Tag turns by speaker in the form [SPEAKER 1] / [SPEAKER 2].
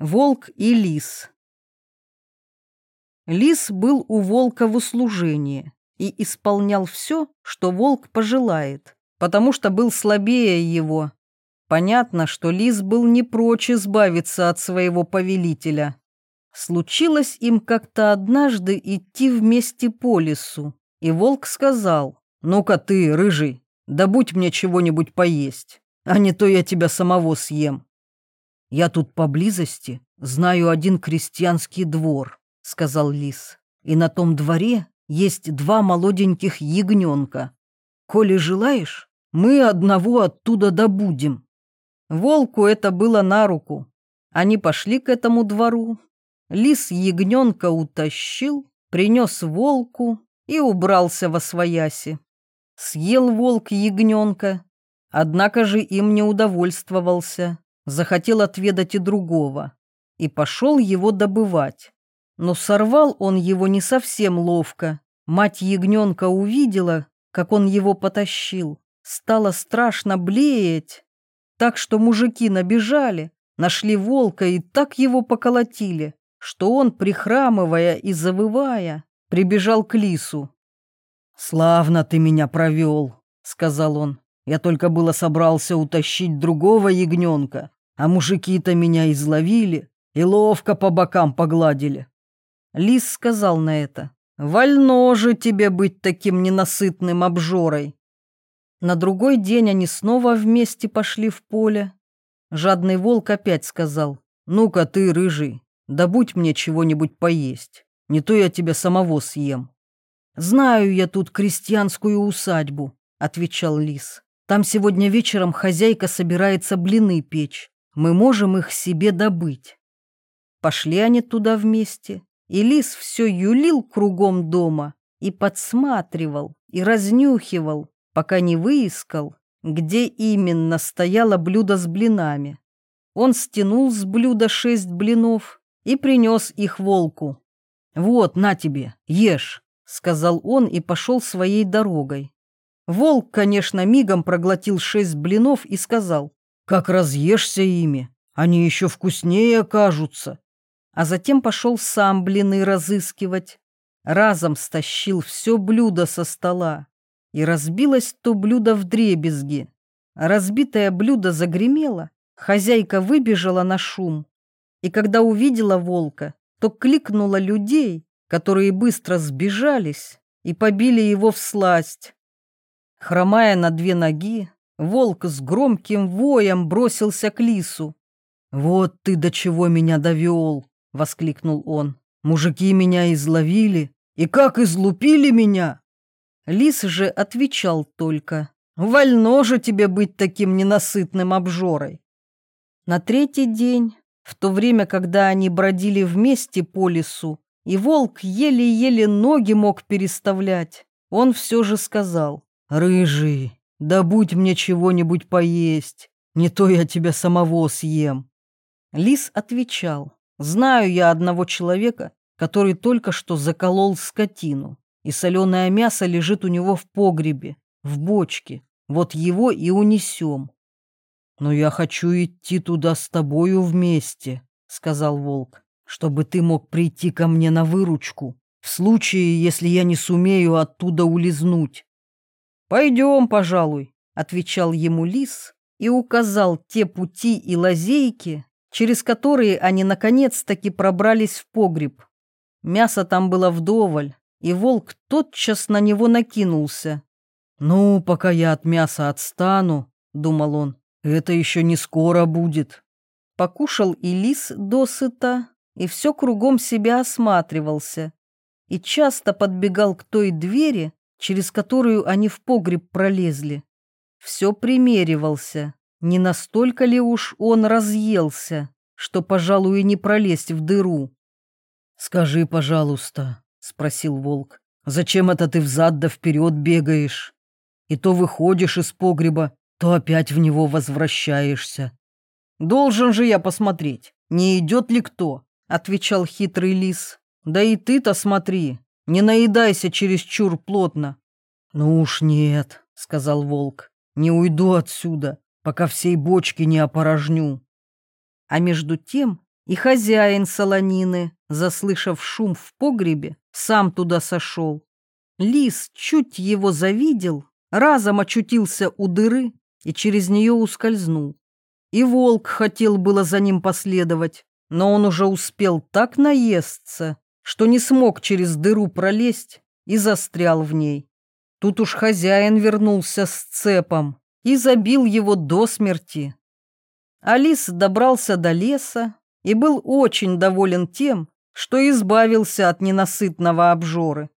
[SPEAKER 1] Волк и лис. Лис был у волка в услужении и исполнял все, что волк пожелает, потому что был слабее его. Понятно, что лис был не прочь избавиться от своего повелителя. Случилось им как-то однажды идти вместе по лесу, и волк сказал, «Ну-ка ты, рыжий, добудь мне чего-нибудь поесть, а не то я тебя самого съем». «Я тут поблизости знаю один крестьянский двор», — сказал лис. «И на том дворе есть два молоденьких ягненка. Коли желаешь, мы одного оттуда добудем». Волку это было на руку. Они пошли к этому двору. Лис ягненка утащил, принес волку и убрался во свояси. Съел волк ягненка, однако же им не удовольствовался захотел отведать и другого, и пошел его добывать. Но сорвал он его не совсем ловко. Мать ягненка увидела, как он его потащил, стало страшно блеять, так что мужики набежали, нашли волка и так его поколотили, что он, прихрамывая и завывая, прибежал к лису. «Славно ты меня провел», — сказал он. «Я только было собрался утащить другого ягненка, а мужики-то меня изловили и ловко по бокам погладили. Лис сказал на это, «Вольно же тебе быть таким ненасытным обжорой». На другой день они снова вместе пошли в поле. Жадный волк опять сказал, «Ну-ка ты, рыжий, добудь мне чего-нибудь поесть, не то я тебя самого съем». «Знаю я тут крестьянскую усадьбу», — отвечал лис. «Там сегодня вечером хозяйка собирается блины печь мы можем их себе добыть. Пошли они туда вместе, и лис все юлил кругом дома и подсматривал, и разнюхивал, пока не выискал, где именно стояло блюдо с блинами. Он стянул с блюда шесть блинов и принес их волку. «Вот, на тебе, ешь», — сказал он и пошел своей дорогой. Волк, конечно, мигом проглотил шесть блинов и сказал, как разъешься ими, они еще вкуснее окажутся. А затем пошел сам блины разыскивать. Разом стащил все блюдо со стола. И разбилось то блюдо в дребезги. Разбитое блюдо загремело, хозяйка выбежала на шум. И когда увидела волка, то кликнула людей, которые быстро сбежались и побили его в сласть. Хромая на две ноги, Волк с громким воем бросился к лису. «Вот ты до чего меня довел!» — воскликнул он. «Мужики меня изловили, и как излупили меня!» Лис же отвечал только. «Вольно же тебе быть таким ненасытным обжорой!» На третий день, в то время, когда они бродили вместе по лесу, и волк еле-еле ноги мог переставлять, он все же сказал «Рыжий, Добудь мне чего-нибудь поесть, не то я тебя самого съем. Лис отвечал, знаю я одного человека, который только что заколол скотину, и соленое мясо лежит у него в погребе, в бочке, вот его и унесем. Но я хочу идти туда с тобою вместе, сказал волк, чтобы ты мог прийти ко мне на выручку, в случае, если я не сумею оттуда улизнуть. «Пойдем, пожалуй», — отвечал ему лис и указал те пути и лазейки, через которые они наконец-таки пробрались в погреб. Мясо там было вдоволь, и волк тотчас на него накинулся. «Ну, пока я от мяса отстану», — думал он, — «это еще не скоро будет». Покушал и лис досыта, и все кругом себя осматривался, и часто подбегал к той двери, через которую они в погреб пролезли. Все примеривался, не настолько ли уж он разъелся, что, пожалуй, и не пролезть в дыру. «Скажи, пожалуйста», — спросил волк, — «зачем это ты взад да вперед бегаешь? И то выходишь из погреба, то опять в него возвращаешься». «Должен же я посмотреть, не идет ли кто», — отвечал хитрый лис. «Да и ты-то смотри, не наедайся чересчур плотно. Ну уж нет, сказал волк. Не уйду отсюда, пока всей бочки не опорожню. А между тем И хозяин солонины, заслышав шум в погребе, сам туда сошел. Лис чуть его завидел, разом очутился у дыры и через нее ускользнул. И волк хотел было за ним последовать, но он уже успел так наесться, что не смог через дыру пролезть и застрял в ней. Тут уж хозяин вернулся с цепом и забил его до смерти. Алис добрался до леса и был очень доволен тем, что избавился от ненасытного обжоры.